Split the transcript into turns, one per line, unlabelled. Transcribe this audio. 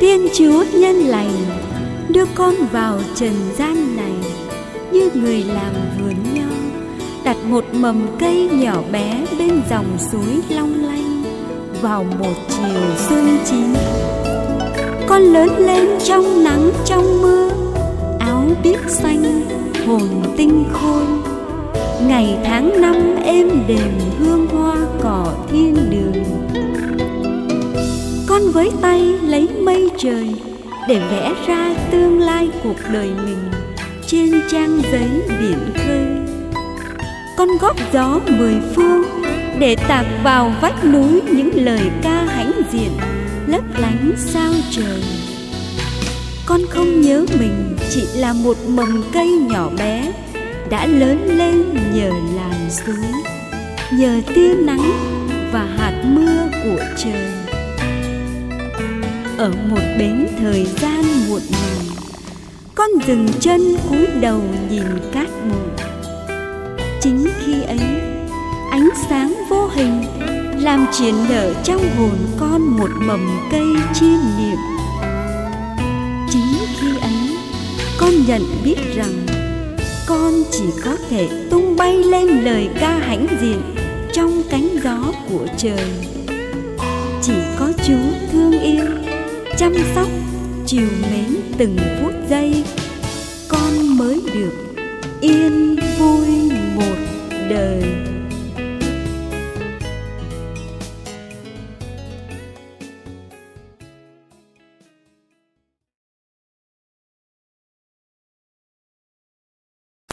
Thiên Chúa nhân lành, đưa con vào trần gian này, như người làm vườn nho, đặt một mầm cây nhỏ bé bên dòng suối long lanh vào một chiều xuân chín. Con lớn lên trong nắng, trong mưa, áo biếc xanh, hồn tinh khôi. Ngày tháng năm êm đềm hương hoa cỏ thiên đường. Con với tay trời để vẽ ra tương lai cuộc đời mình trên trang giấy biển khơi. Con góp gió mười phương để tạc vào vách núi những lời ca hãnh diện lấp lánh sao trời. Con không nhớ mình chỉ là một mầm cây nhỏ bé đã lớn lên nhờ làn suối, nhờ tia nắng và hạt mưa của trời ở một bến thời gian muộn màng. Con dừng chân cúi đầu nhìn cát bụi chính khi ấy, ánh sáng vô hình làm triển nở trong hồn con một mầm cây chiêm niệm. Chính khi ấy, con nhận biết rằng con chỉ có thể tung bay lên lời ca hãnh diện trong cánh gió của trời. Chỉ có chúa chăm sóc chiều mến từng phút giây. Con mới được yên vui.